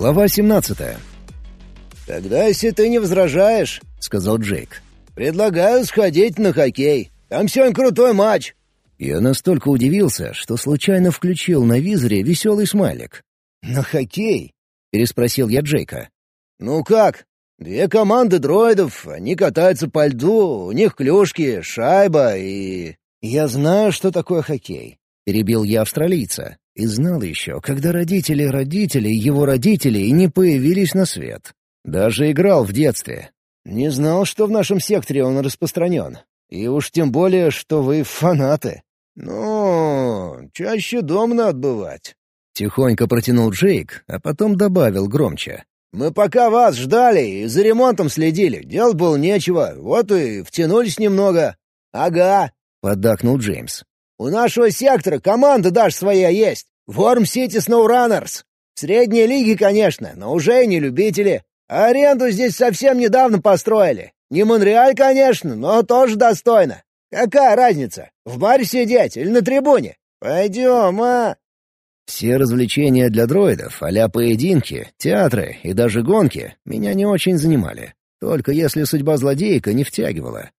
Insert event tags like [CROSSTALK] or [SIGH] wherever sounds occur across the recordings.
Глава 17. «Тогда, если ты не возражаешь, — сказал Джейк, — предлагаю сходить на хоккей. Там сегодня крутой матч». Я настолько удивился, что случайно включил на визоре веселый смайлик. «На хоккей?» — переспросил я Джейка. «Ну как? Две команды дроидов, они катаются по льду, у них клюшки, шайба и...» «Я знаю, что такое хоккей», — перебил я австралийца. И знал еще, когда родители родителей его родителей не появились на свет. Даже играл в детстве. Не знал, что в нашем секторе он распространен. И уж тем более, что вы фанаты. «Ну, чаще дом надо бывать», — тихонько протянул Джейк, а потом добавил громче. «Мы пока вас ждали и за ремонтом следили. Дел было нечего, вот и втянулись немного». «Ага», — поддакнул Джеймс. «У нашего сектора команда даже своя есть. Ворм Сити Сноураннерс. В средней лиге, конечно, но уже не любители. Аренду здесь совсем недавно построили. Не Монреаль, конечно, но тоже достойно. Какая разница, в баре сидеть или на трибуне? Пойдем, а?» Все развлечения для дроидов, а поединки, театры и даже гонки меня не очень занимали. Только если судьба злодейка не втягивала.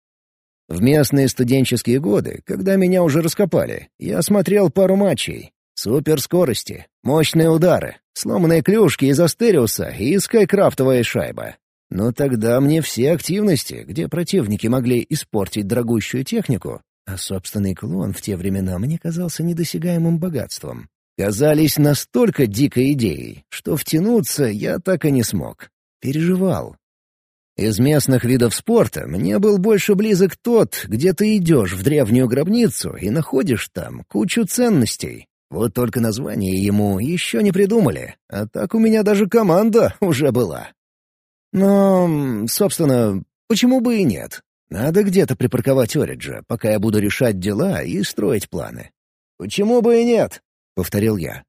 В местные студенческие годы, когда меня уже раскопали, я смотрел пару матчей. Суперскорости, мощные удары, сломанные клюшки из Астериуса и скайкрафтовая шайба. Но тогда мне все активности, где противники могли испортить дорогущую технику, а собственный клон в те времена мне казался недосягаемым богатством, казались настолько дикой идеей, что втянуться я так и не смог. Переживал. Из местных видов спорта мне был больше близок тот, где ты идешь в древнюю гробницу и находишь там кучу ценностей. Вот только название ему еще не придумали, а так у меня даже команда [LAUGHS] уже была. Но, собственно, почему бы и нет? Надо где-то припарковать Ориджа, пока я буду решать дела и строить планы. «Почему бы и нет?» — повторил я.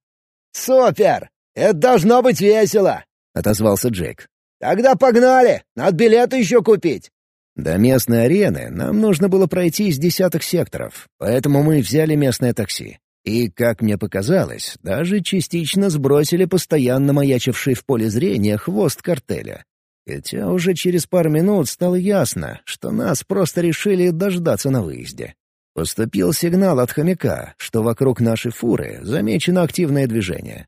«Супер! Это должно быть весело!» — отозвался Джек. «Тогда погнали! Надо билеты еще купить!» До местной арены нам нужно было пройти с десяток секторов, поэтому мы взяли местное такси. И, как мне показалось, даже частично сбросили постоянно маячивший в поле зрения хвост картеля. Хотя уже через пару минут стало ясно, что нас просто решили дождаться на выезде. Поступил сигнал от хомяка, что вокруг нашей фуры замечено активное движение.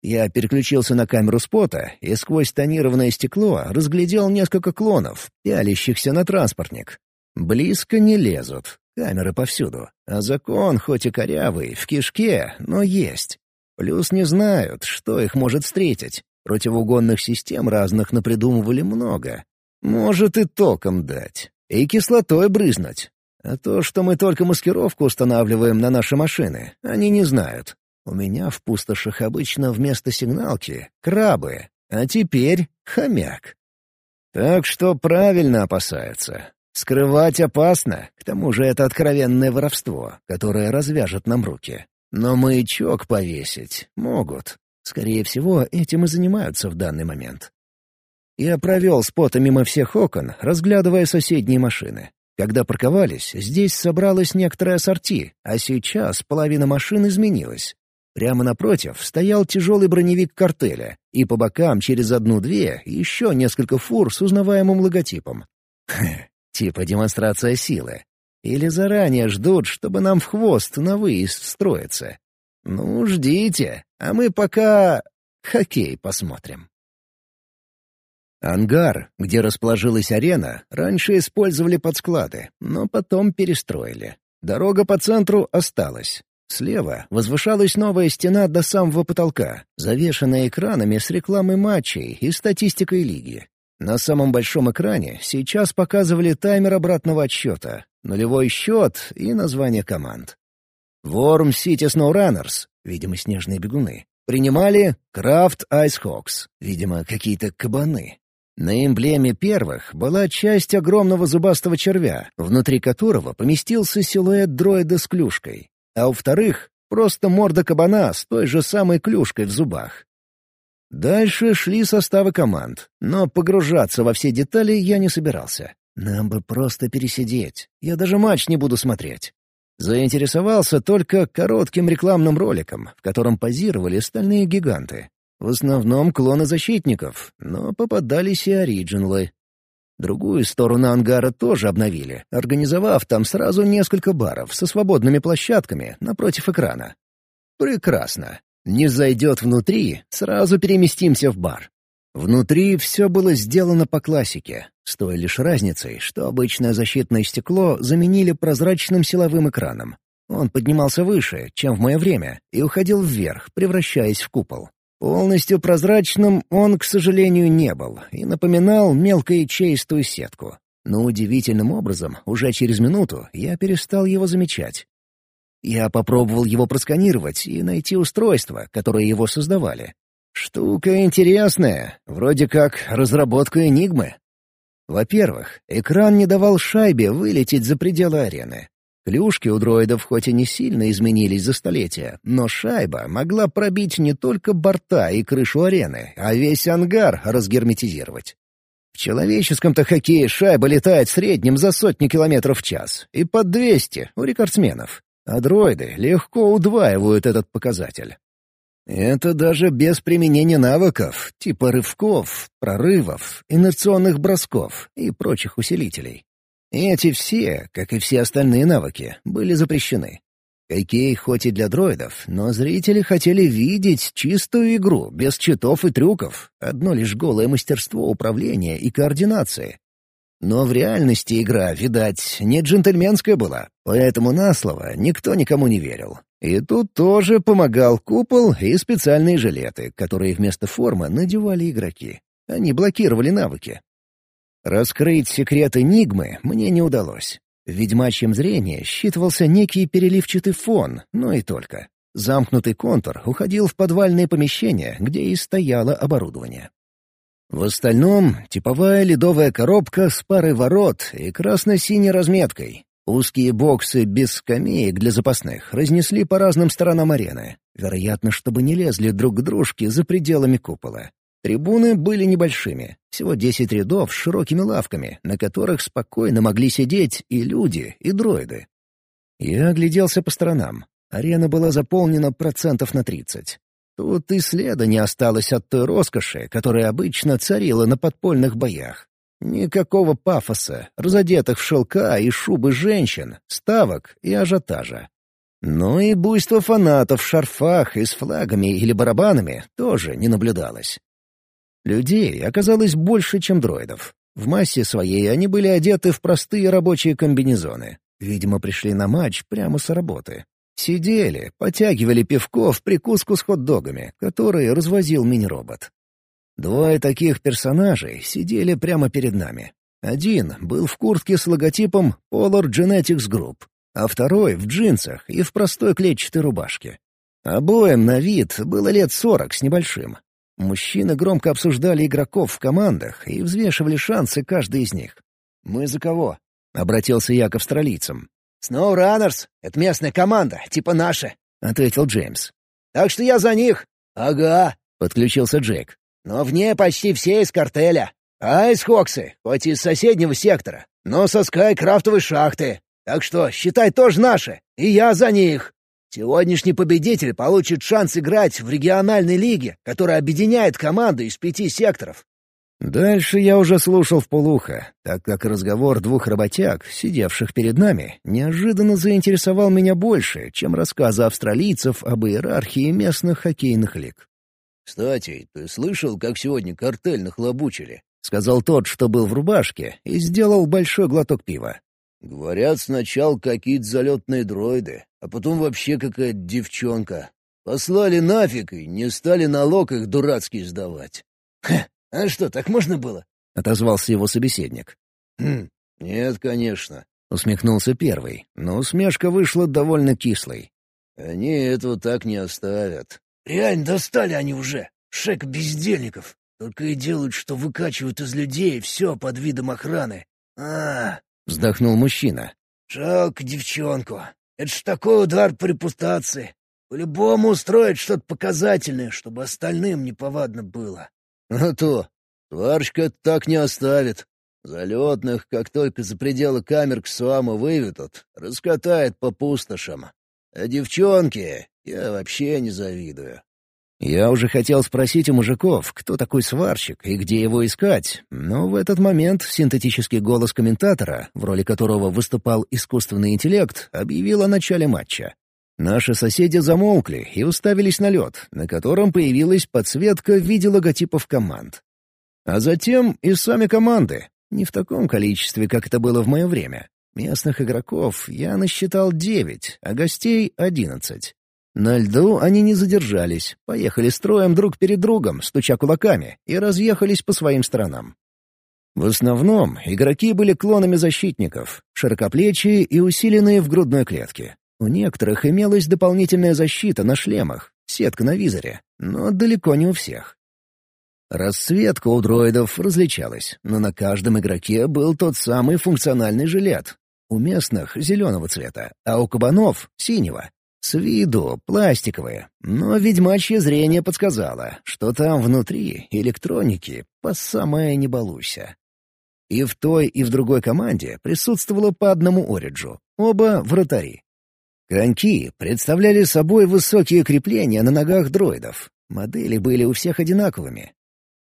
Я переключился на камеру спота и сквозь тонированное стекло разглядел несколько клонов, пялящихся на транспортник. Близко не лезут, камеры повсюду, а закон, хоть и корявый, в кишке, но есть. Плюс не знают, что их может встретить. Противоугонных систем разных напридумывали много. Может и током дать, и кислотой брызнуть. А то, что мы только маскировку устанавливаем на наши машины, они не знают. У меня в пустошах обычно вместо сигналки — крабы, а теперь — хомяк. Так что правильно опасаются. Скрывать опасно, к тому же это откровенное воровство, которое развяжет нам руки. Но маячок повесить могут. Скорее всего, этим и занимаются в данный момент. Я провел спота мимо всех окон, разглядывая соседние машины. Когда парковались, здесь собралось некоторое сорти, а сейчас половина машин изменилась. Прямо напротив стоял тяжелый броневик картеля, и по бокам через одну-две еще несколько фур с узнаваемым логотипом. Типа демонстрация силы. Или заранее ждут, чтобы нам в хвост на выезд встроиться. Ну, ждите, а мы пока хоккей посмотрим. Ангар, где расположилась арена, раньше использовали под склады, но потом перестроили. Дорога по центру осталась. Слева возвышалась новая стена до самого потолка, завешенная экранами с рекламой матчей и статистикой лиги. На самом большом экране сейчас показывали таймер обратного отсчета, нулевой счет и название команд. Ворм Сити Сноураннерс, видимо, снежные бегуны, принимали Крафт Айсхокс, видимо, какие-то кабаны. На эмблеме первых была часть огромного зубастого червя, внутри которого поместился силуэт дроида с клюшкой, а у вторых — просто морда кабана с той же самой клюшкой в зубах. Дальше шли составы команд, но погружаться во все детали я не собирался. Нам бы просто пересидеть. Я даже матч не буду смотреть. Заинтересовался только коротким рекламным роликом, в котором позировали стальные гиганты. В основном клоны защитников, но попадались и оригиналы. Другую сторону ангара тоже обновили, организовав там сразу несколько баров со свободными площадками напротив экрана. Прекрасно. Не зайдет внутри, сразу переместимся в бар. Внутри все было сделано по классике, с той лишь разницей, что обычное защитное стекло заменили прозрачным силовым экраном. Он поднимался выше, чем в мое время, и уходил вверх, превращаясь в купол. Полностью прозрачным он, к сожалению, не был и напоминал мелкоячеистую сетку. Но удивительным образом, уже через минуту, я перестал его замечать. Я попробовал его просканировать и найти устройства, которые его создавали. Штука интересная, вроде как разработка «Энигмы». Во-первых, экран не давал шайбе вылететь за пределы арены. Клюшки у дроидов хоть и не сильно изменились за столетия, но шайба могла пробить не только борта и крышу арены, а весь ангар разгерметизировать. В человеческом-то хоккее шайба летает в среднем за сотни километров в час и под 200 у рекордсменов, а дроиды легко удваивают этот показатель. Это даже без применения навыков, типа рывков, прорывов, инерционных бросков и прочих усилителей. Эти все, как и все остальные навыки, были запрещены. Хоккей хоть и для дроидов, но зрители хотели видеть чистую игру, без читов и трюков, одно лишь голое мастерство управления и координации. Но в реальности игра, видать, не джентльменская была, поэтому на слово никто никому не верил. И тут тоже помогал купол и специальные жилеты, которые вместо формы надевали игроки. Они блокировали навыки. Раскрыть секрет Энигмы мне не удалось. В ведьмачьем зрении считывался некий переливчатый фон, но и только. Замкнутый контур уходил в подвальные помещения, где и стояло оборудование. В остальном — типовая ледовая коробка с парой ворот и красно-синей разметкой. Узкие боксы без скамеек для запасных разнесли по разным сторонам арены, вероятно, чтобы не лезли друг к дружке за пределами купола. Трибуны были небольшими, всего десять рядов с широкими лавками, на которых спокойно могли сидеть и люди, и дроиды. Я огляделся по сторонам. Арена была заполнена процентов на тридцать. Тут и следа не осталось от той роскоши, которая обычно царила на подпольных боях. Никакого пафоса, разодетых в шелка и шубы женщин, ставок и ажиотажа. Но и буйство фанатов в шарфах и с флагами или барабанами тоже не наблюдалось. Людей оказалось больше, чем дроидов. В массе своей они были одеты в простые рабочие комбинезоны. Видимо, пришли на матч прямо с работы. Сидели, потягивали пивко в прикуску с хот-догами, которые развозил мини-робот. Двое таких персонажей сидели прямо перед нами. Один был в куртке с логотипом Polar Genetics Group, а второй — в джинсах и в простой клетчатой рубашке. Обоим на вид было лет сорок с небольшим, Мужчины громко обсуждали игроков в командах и взвешивали шансы каждой из них. «Мы за кого?» — обратился я к австралийцам. «Сноу Раннерс. Это местная команда, типа наша», — ответил Джеймс. «Так что я за них». «Ага», — подключился Джек. «Но в ней почти все из картеля. Айс Хоксы, хоть из соседнего сектора, но со Скайкрафтовой шахты. Так что, считай, тоже наши, и я за них». Сегодняшний победитель получит шанс играть в региональной лиге, которая объединяет команду из пяти секторов. Дальше я уже слушал в полухо, так как разговор двух работяг, сидевших перед нами, неожиданно заинтересовал меня больше, чем рассказы австралийцев об иерархии местных хоккейных лиг. «Кстати, ты слышал, как сегодня картель нахлобучили?» — сказал тот, что был в рубашке, и сделал большой глоток пива. «Говорят, сначала какие-то залетные дроиды, а потом вообще какая-то девчонка. Послали нафиг и не стали налог их дурацкий сдавать. Ха, а что, так можно было? — отозвался его собеседник. «Хм, нет, конечно», — усмехнулся первый, но усмешка вышла довольно кислой. «Они этого так не оставят». «Реально достали они уже, шек бездельников. Только и делают, что выкачивают из людей все под видом охраны. а вздохнул мужчина. «Жалко девчонку. Это ж такой удар по репутации. По-любому устроить что-то показательное, чтобы остальным неповадно было. А то, тварчка так не оставит. Залетных, как только за пределы камер к Суаму выведут, раскатает по пустошам. А девчонке я вообще не завидую. Я уже хотел спросить у мужиков, кто такой сварщик и где его искать, но в этот момент синтетический голос комментатора, в роли которого выступал искусственный интеллект, объявил о начале матча. Наши соседи замолкли и уставились на лед, на котором появилась подсветка в виде логотипов команд. А затем и сами команды, не в таком количестве, как это было в мое время. Местных игроков я насчитал девять, а гостей — одиннадцать. На льду они не задержались, поехали строем друг перед другом, стуча кулаками, и разъехались по своим сторонам. В основном игроки были клонами защитников, широкоплечие и усиленные в грудной клетке. У некоторых имелась дополнительная защита на шлемах, сетка на визоре, но далеко не у всех. Расцветка у дроидов различалась, но на каждом игроке был тот самый функциональный жилет. У местных — зеленого цвета, а у кабанов — синего. С виду пластиковые, но ведьмачье зрение подсказало, что там внутри электроники по самое не балуйся. И в той, и в другой команде присутствовало по одному ориджу, оба вратари. Коньки представляли собой высокие крепления на ногах дроидов. Модели были у всех одинаковыми.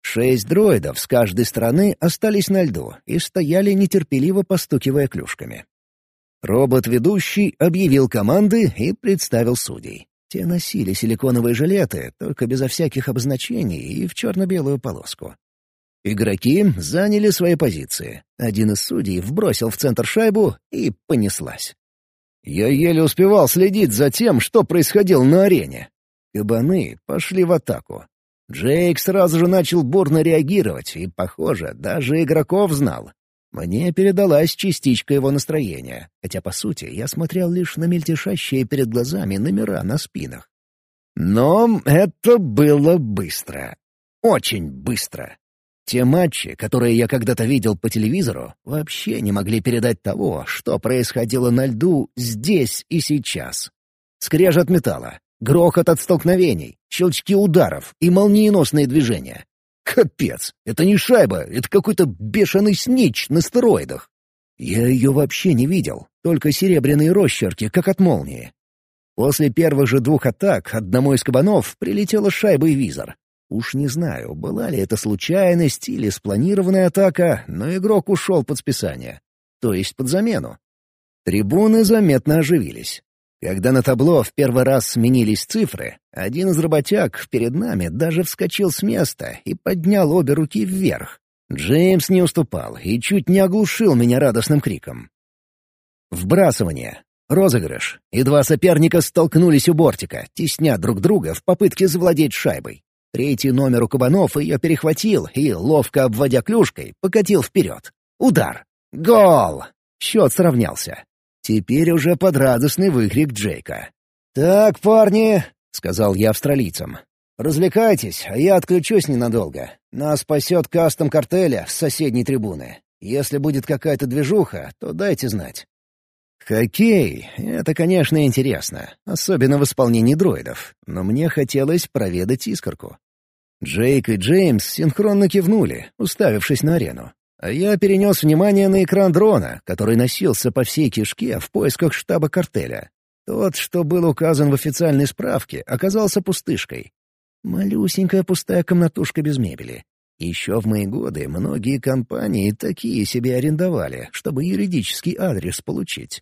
Шесть дроидов с каждой стороны остались на льду и стояли нетерпеливо постукивая клюшками. Робот-ведущий объявил команды и представил судей. Те носили силиконовые жилеты, только безо всяких обозначений и в черно-белую полоску. Игроки заняли свои позиции. Один из судей вбросил в центр шайбу и понеслась. Я еле успевал следить за тем, что происходило на арене. Кабаны пошли в атаку. Джейк сразу же начал бурно реагировать и, похоже, даже игроков знал. Мне передалась частичка его настроения, хотя, по сути, я смотрел лишь на мельтешащие перед глазами номера на спинах. Но это было быстро. Очень быстро. Те матчи, которые я когда-то видел по телевизору, вообще не могли передать того, что происходило на льду здесь и сейчас. Скрежет металла, грохот от столкновений, щелчки ударов и молниеносные движения. Капец, это не шайба, это какой-то бешеный снич на стероидах. Я ее вообще не видел, только серебряные росчерки, как от молнии. После первых же двух атак одному из кабанов прилетела шайба и визор. Уж не знаю, была ли это случайность или спланированная атака, но игрок ушел под списание. То есть под замену. Трибуны заметно оживились. Когда на табло в первый раз сменились цифры, один из работяг перед нами даже вскочил с места и поднял обе руки вверх. Джеймс не уступал и чуть не оглушил меня радостным криком. Вбрасывание. Розыгрыш. И два соперника столкнулись у бортика, тесня друг друга в попытке завладеть шайбой. Третий номер у кабанов ее перехватил и, ловко обводя клюшкой, покатил вперед. Удар. Гол! Счет сравнялся. Теперь уже под радостный выкрик Джейка. «Так, парни», — сказал я австралийцам, — «развлекайтесь, а я отключусь ненадолго. Нас спасет кастом картеля с соседней трибуны. Если будет какая-то движуха, то дайте знать». Хоккей — это, конечно, интересно, особенно в исполнении дроидов, но мне хотелось проведать искорку. Джейк и Джеймс синхронно кивнули, уставившись на арену. А я перенес внимание на экран дрона, который носился по всей кишке в поисках штаба картеля. Тот, что был указан в официальной справке, оказался пустышкой. Малюсенькая пустая комнатушка без мебели. Еще в мои годы многие компании такие себе арендовали, чтобы юридический адрес получить.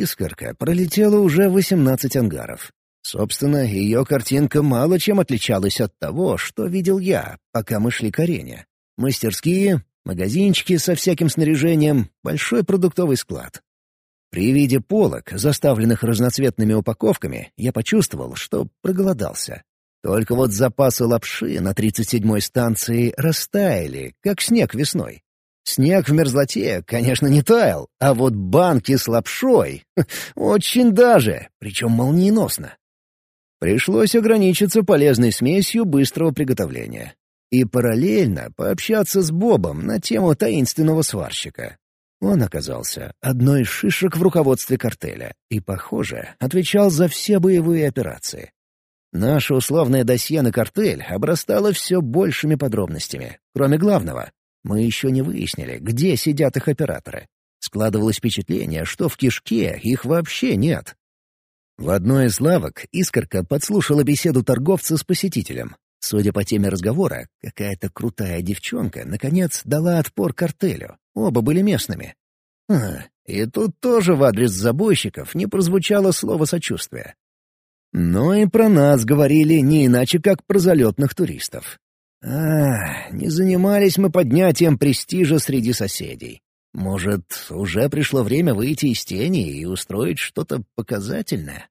Искорка пролетела уже 18 ангаров. Собственно, ее картинка мало чем отличалась от того, что видел я, пока мы шли к арене. Мастерские, Магазинчики со всяким снаряжением, большой продуктовый склад. При виде полок, заставленных разноцветными упаковками, я почувствовал, что проголодался. Только вот запасы лапши на 37-й станции растаяли, как снег весной. Снег в мерзлоте, конечно, не таял, а вот банки с лапшой — очень даже, причем молниеносно. Пришлось ограничиться полезной смесью быстрого приготовления и параллельно пообщаться с Бобом на тему таинственного сварщика. Он оказался одной из шишек в руководстве картеля и, похоже, отвечал за все боевые операции. Наше условное досье на картель обрастало все большими подробностями, кроме главного. Мы еще не выяснили, где сидят их операторы. Складывалось впечатление, что в кишке их вообще нет. В одной из лавок Искорка подслушала беседу торговца с посетителем. Судя по теме разговора, какая-то крутая девчонка, наконец, дала отпор картелю. Оба были местными. А, и тут тоже в адрес забойщиков не прозвучало слово сочувствия. Но и про нас говорили не иначе, как про залетных туристов. А, не занимались мы поднятием престижа среди соседей. Может, уже пришло время выйти из тени и устроить что-то показательное?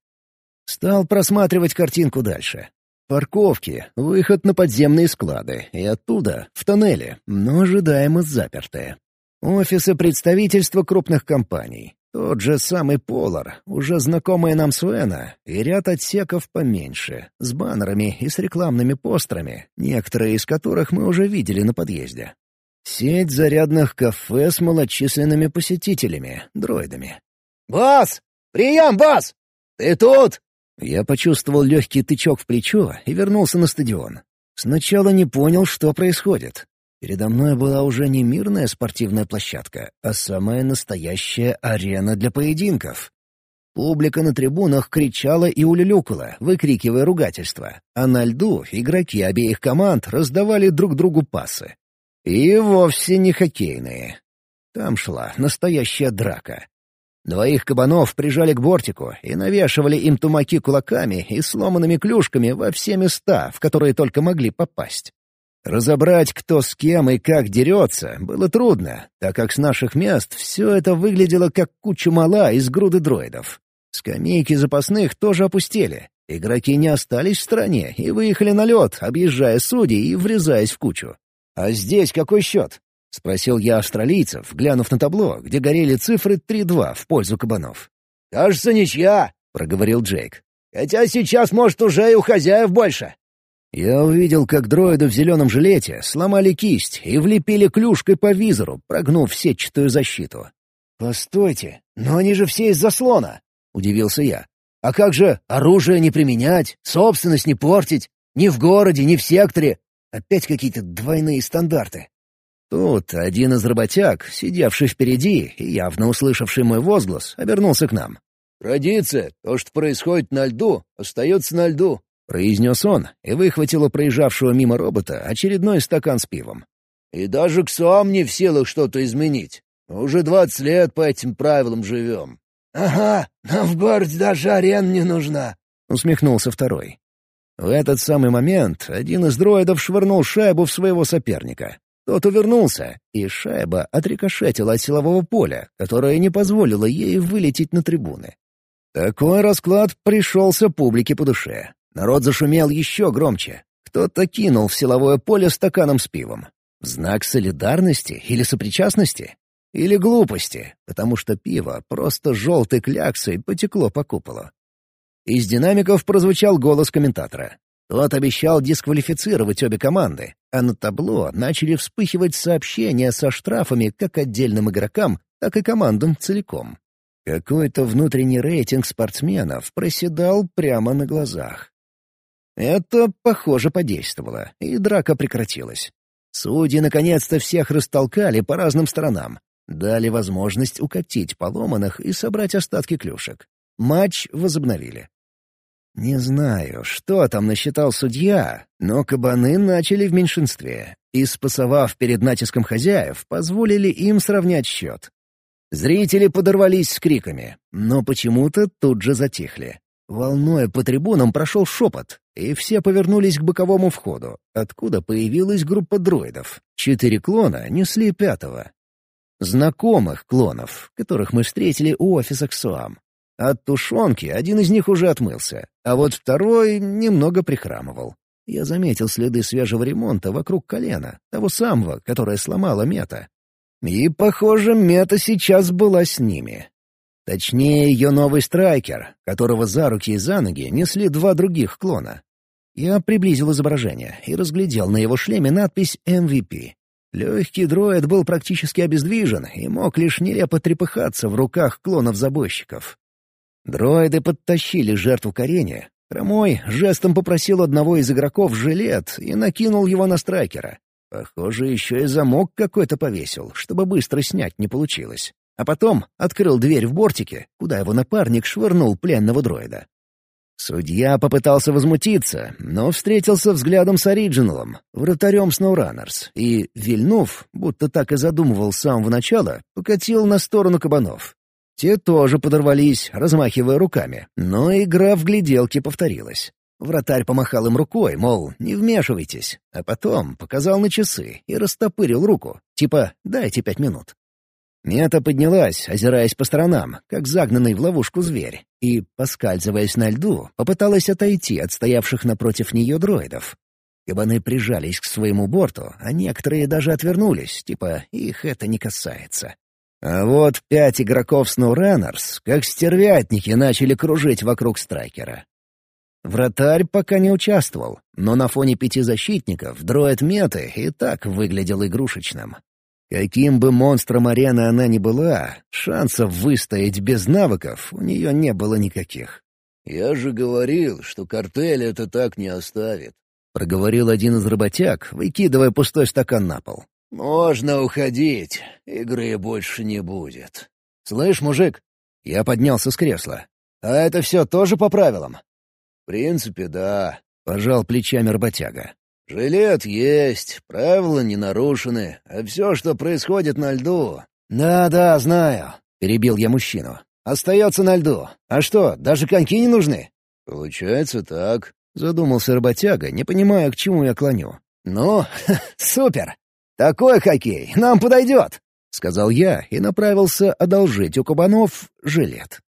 Стал просматривать картинку дальше. Парковки, выход на подземные склады и оттуда — в тоннели, но ожидаемо запертые. Офисы представительства крупных компаний. Тот же самый Полар, уже знакомая нам Свена, и ряд отсеков поменьше, с баннерами и с рекламными постерами, некоторые из которых мы уже видели на подъезде. Сеть зарядных кафе с малочисленными посетителями, дроидами. «Бас! Прием, Бас! Ты тут?» Я почувствовал легкий тычок в плечо и вернулся на стадион. Сначала не понял, что происходит. Передо мной была уже не мирная спортивная площадка, а самая настоящая арена для поединков. Публика на трибунах кричала и улюлюкала, выкрикивая ругательства, а на льду игроки обеих команд раздавали друг другу пасы. И вовсе не хоккейные. Там шла настоящая драка. Двоих кабанов прижали к бортику и навешивали им тумаки кулаками и сломанными клюшками во все места, в которые только могли попасть. Разобрать, кто с кем и как дерется, было трудно, так как с наших мест все это выглядело как куча мала из груды дроидов. Скамейки запасных тоже опустели. Игроки не остались в стороне и выехали на лед, объезжая судей и врезаясь в кучу. «А здесь какой счет?» — спросил я австралийцев, глянув на табло, где горели цифры 3-2 в пользу кабанов. «Кажется, ничья», — проговорил Джейк. «Хотя сейчас, может, уже и у хозяев больше». Я увидел, как дроиды в зеленом жилете сломали кисть и влепили клюшкой по визору, прогнув сетчатую защиту. «Постойте, но они же все из заслона!» — удивился я. «А как же оружие не применять, собственность не портить? Ни в городе, ни в секторе. Опять какие-то двойные стандарты». Тут один из работяг, сидевший впереди и явно услышавший мой возглас, обернулся к нам. «Традиция. То, что происходит на льду, остается на льду произнес он и выхватил у проезжавшего мимо робота очередной стакан с пивом. «И даже к сам не в силах что-то изменить. Уже двадцать лет по этим правилам живем». «Ага, нам в городе даже арен не нужна», — усмехнулся второй. В этот самый момент один из дроидов швырнул шайбу в своего соперника. Тот увернулся, и шайба отрикошетила от силового поля, которое не позволило ей вылететь на трибуны. Такой расклад пришелся публике по душе. Народ зашумел еще громче. Кто-то кинул в силовое поле стаканом с пивом. В знак солидарности или сопричастности? Или глупости, потому что пиво просто желтой кляксой потекло по куполу. Из динамиков прозвучал голос комментатора. Тот обещал дисквалифицировать обе команды, а на табло начали вспыхивать сообщения со штрафами как отдельным игрокам, так и командам целиком. Какой-то внутренний рейтинг спортсменов проседал прямо на глазах. Это, похоже, подействовало, и драка прекратилась. Судьи наконец-то всех растолкали по разным сторонам, дали возможность укатить поломанных и собрать остатки клюшек. Матч возобновили. Не знаю, что там насчитал судья, но кабаны начали в меньшинстве и, спасовав перед натиском хозяев, позволили им сравнять счет. Зрители подорвались с криками, но почему-то тут же затихли. Волной по трибунам прошел шепот, и все повернулись к боковому входу, откуда появилась группа дроидов. Четыре клона несли пятого. Знакомых клонов, которых мы встретили у офиса Ксуам. От тушенки один из них уже отмылся, а вот второй немного прихрамывал. Я заметил следы свежего ремонта вокруг колена, того самого, которое сломала Мета. И, похоже, Мета сейчас была с ними. Точнее, ее новый страйкер, которого за руки и за ноги несли два других клона. Я приблизил изображение и разглядел на его шлеме надпись MVP. Легкий дроид был практически обездвижен и мог лишь нелепо трепыхаться в руках клонов-забойщиков. Дроиды подтащили жертву к арене. Хромой жестом попросил одного из игроков жилет и накинул его на страйкера. Похоже, еще и замок какой-то повесил, чтобы быстро снять не получилось а потом открыл дверь в бортике, куда его напарник швырнул пленного дроида. Судья попытался возмутиться, но встретился взглядом с Ориджиналом, вратарем SnowRunners, и, вильнув, будто так и задумывал с самого начала, покатил на сторону кабанов. Те тоже подорвались, размахивая руками, но игра в гляделки повторилась. Вратарь помахал им рукой, мол, не вмешивайтесь, а потом показал на часы и растопырил руку, типа «дайте пять минут». Мета поднялась, озираясь по сторонам, как загнанный в ловушку зверь, и, поскальзываясь на льду, попыталась отойти от стоявших напротив нее дроидов. Кабаны прижались к своему борту, а некоторые даже отвернулись, типа «их это не касается». А вот пять игроков SnowRunners, как стервятники, начали кружить вокруг страйкера. Вратарь пока не участвовал, но на фоне пяти защитников дроид Меты и так выглядел игрушечным. Каким бы монстром арены она ни была, шансов выстоять без навыков у нее не было никаких. «Я же говорил, что картель это так не оставит», — проговорил один из работяг, выкидывая пустой стакан на пол. «Можно уходить, игры больше не будет». «Слышь, мужик?» Я поднялся с кресла. «А это все тоже по правилам?» «В принципе, да», — пожал плечами работяга. «Жилет есть, правила не нарушены, а все, что происходит на льду...» «Да-да, знаю», — перебил я мужчину. «Остается на льду. А что, даже коньки не нужны?» «Получается так», — задумался работяга, не понимая, к чему я клоню. «Ну, супер! Такой хоккей нам подойдет!» — сказал я и направился одолжить у кабанов жилет.